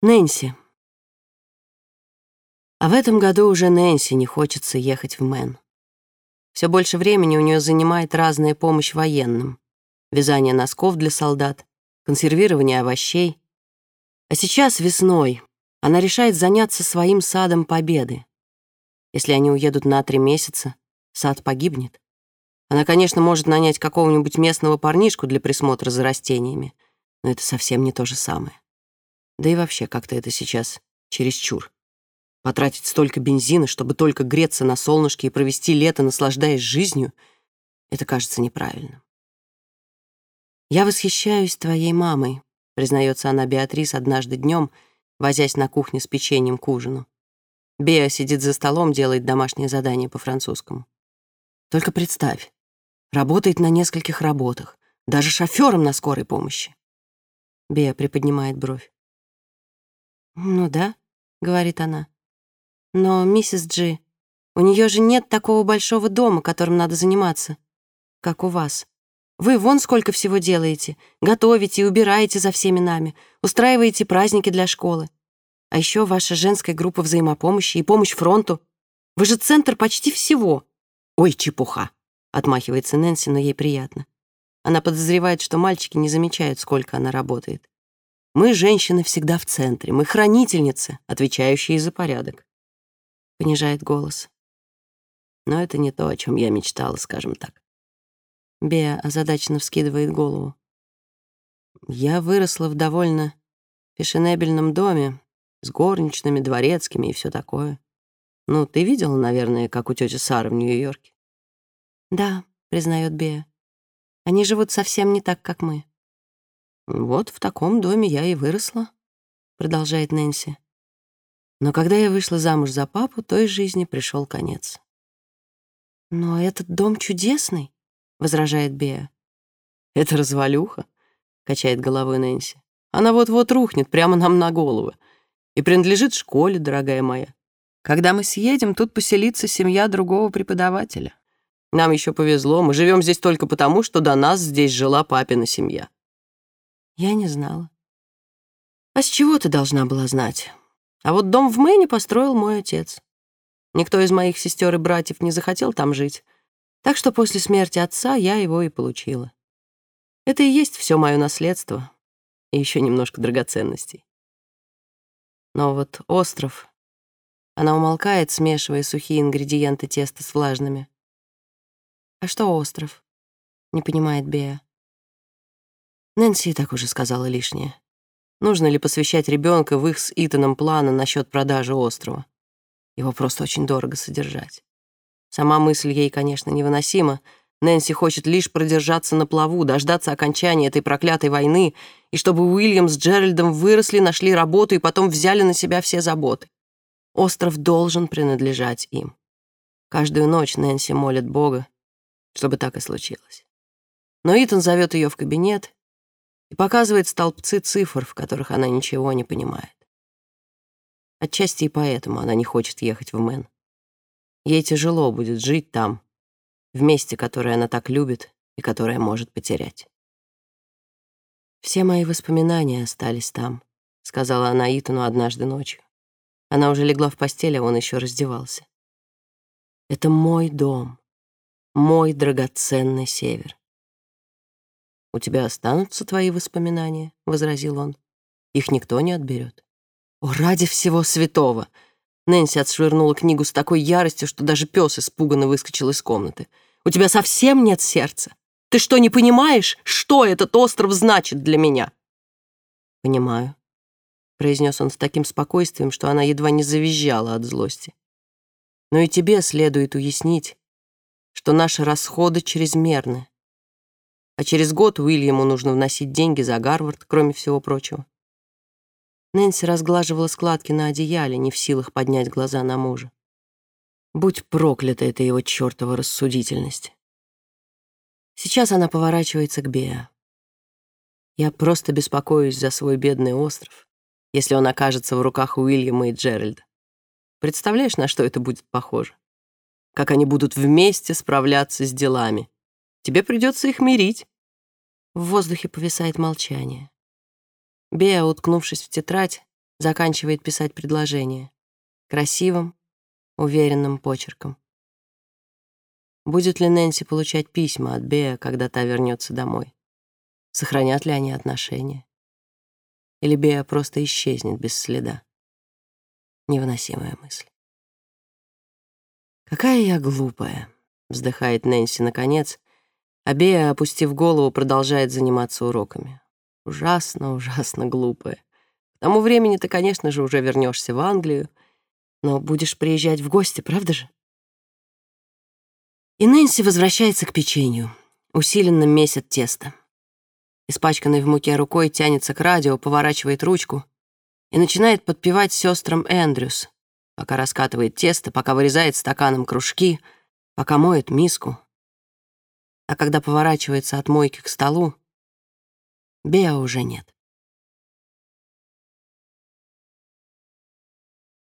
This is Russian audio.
Нэнси. А в этом году уже Нэнси не хочется ехать в Мэн. Все больше времени у нее занимает разная помощь военным. Вязание носков для солдат, консервирование овощей. А сейчас, весной, она решает заняться своим садом победы. Если они уедут на три месяца, сад погибнет. Она, конечно, может нанять какого-нибудь местного парнишку для присмотра за растениями, но это совсем не то же самое. Да и вообще как-то это сейчас чересчур. Потратить столько бензина, чтобы только греться на солнышке и провести лето, наслаждаясь жизнью, это кажется неправильным. «Я восхищаюсь твоей мамой», — признается она Беатрис однажды днем, возясь на кухне с печеньем к ужину. Беа сидит за столом, делает домашнее задание по французскому. Только представь, работает на нескольких работах, даже шофером на скорой помощи. Беа приподнимает бровь. «Ну да», — говорит она. «Но, миссис Джи, у нее же нет такого большого дома, которым надо заниматься, как у вас. Вы вон сколько всего делаете. Готовите и убираете за всеми нами, устраиваете праздники для школы. А еще ваша женская группа взаимопомощи и помощь фронту. Вы же центр почти всего». «Ой, чепуха», — отмахивается Нэнси, но ей приятно. Она подозревает, что мальчики не замечают, сколько она работает. Мы, женщины, всегда в центре. Мы хранительницы, отвечающие за порядок. Понижает голос. Но это не то, о чем я мечтала, скажем так. Беа озадаченно вскидывает голову. Я выросла в довольно фешенебельном доме, с горничными, дворецкими и все такое. Ну, ты видела, наверное, как у тети Сары в Нью-Йорке? Да, признает Беа. Они живут совсем не так, как мы. «Вот в таком доме я и выросла», — продолжает Нэнси. Но когда я вышла замуж за папу, той жизни пришел конец. «Но этот дом чудесный», — возражает Беа. «Это развалюха», — качает головой Нэнси. «Она вот-вот рухнет прямо нам на головы. И принадлежит школе, дорогая моя. Когда мы съедем, тут поселится семья другого преподавателя. Нам еще повезло, мы живем здесь только потому, что до нас здесь жила папина семья. Я не знала. А с чего ты должна была знать? А вот дом в Мэне построил мой отец. Никто из моих сестер и братьев не захотел там жить, так что после смерти отца я его и получила. Это и есть все мое наследство и еще немножко драгоценностей. Но вот остров... Она умолкает, смешивая сухие ингредиенты теста с влажными. «А что остров?» — не понимает Беа. Нэнси так уже сказала лишнее. Нужно ли посвящать ребенка в их с Итаном планы насчет продажи острова? Его просто очень дорого содержать. Сама мысль ей, конечно, невыносима. Нэнси хочет лишь продержаться на плаву, дождаться окончания этой проклятой войны, и чтобы Уильям с Джеральдом выросли, нашли работу и потом взяли на себя все заботы. Остров должен принадлежать им. Каждую ночь Нэнси молит Бога, чтобы так и случилось. Но Итан зовет ее в кабинет и показывает столбцы цифр, в которых она ничего не понимает. Отчасти и поэтому она не хочет ехать в Мэн. Ей тяжело будет жить там, в месте, которое она так любит и которое может потерять. «Все мои воспоминания остались там», — сказала она Итану однажды ночью. Она уже легла в постель, а он еще раздевался. «Это мой дом, мой драгоценный север. «У тебя останутся твои воспоминания», — возразил он. «Их никто не отберет». «О, ради всего святого!» Нэнси отшвырнула книгу с такой яростью, что даже пес испуганно выскочил из комнаты. «У тебя совсем нет сердца? Ты что, не понимаешь, что этот остров значит для меня?» «Понимаю», — произнес он с таким спокойствием, что она едва не завизжала от злости. «Но и тебе следует уяснить, что наши расходы чрезмерны а через год Уильяму нужно вносить деньги за Гарвард, кроме всего прочего. Нэнси разглаживала складки на одеяле, не в силах поднять глаза на мужа. Будь проклята эта его чертова рассудительность. Сейчас она поворачивается к Беа. Я просто беспокоюсь за свой бедный остров, если он окажется в руках Уильяма и Джеральда. Представляешь, на что это будет похоже? Как они будут вместе справляться с делами. Тебе придется их мирить. В воздухе повисает молчание. Беа, уткнувшись в тетрадь, заканчивает писать предложение. Красивым, уверенным почерком. Будет ли Нэнси получать письма от Бея, когда та вернется домой? Сохранят ли они отношения? Или Бея просто исчезнет без следа? Невыносимая мысль. «Какая я глупая», — вздыхает Нэнси наконец, а опустив голову, продолжает заниматься уроками. «Ужасно, ужасно глупая. К тому времени ты, конечно же, уже вернешься в Англию, но будешь приезжать в гости, правда же?» И Нэнси возвращается к печенью, усиленно месит тесто. Испачканной в муке рукой тянется к радио, поворачивает ручку и начинает подпевать сестрам Эндрюс, пока раскатывает тесто, пока вырезает стаканом кружки, пока моет миску. А когда поворачивается от мойки к столу, Беа уже нет.